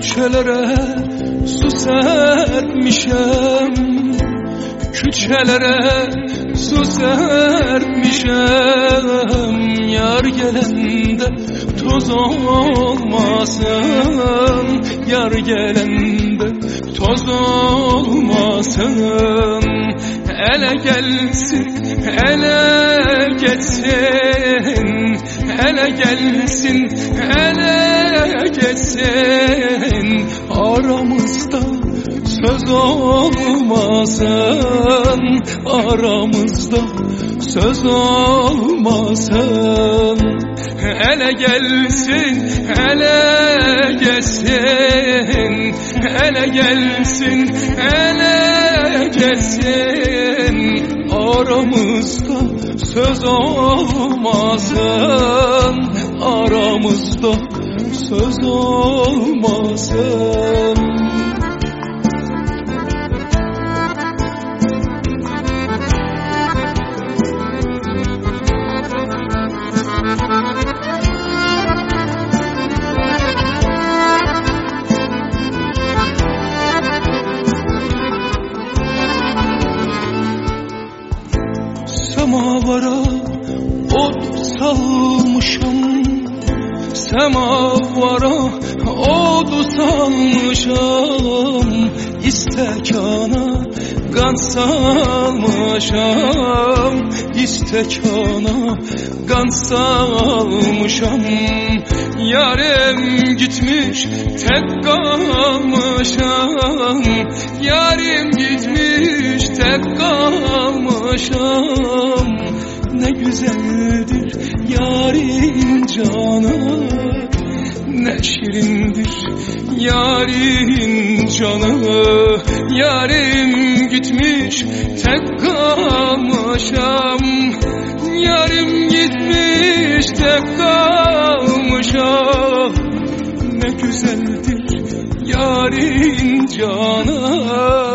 Küçelere su serpmişem. Küçelere su serpmişem. Yar gelende toz olmasın. Yar gelende toz olmasın. Ele gelsin, ele geçsin Ele gelsin, ele geçsin Aramızda söz olmasın Aramızda söz olmasın Ele gelsin, ele geçsin Ele gelsin, ele geçsin Aramızda söz olmasın Aramızda söz olmasın. Semavara ot salmışam Semavara ot salmışam. İstekana kan salmışam İstekana kan salmışam. Yarem gitmiş tek kalmışam. Yarim gitmiş tek kalmışam Ne güzeldir yarin canı Ne şirindir yarin canı. Yarim gitmiş tek kalmışam Yarim gitmiş tek kalmışam Ne güzeldir yarin canı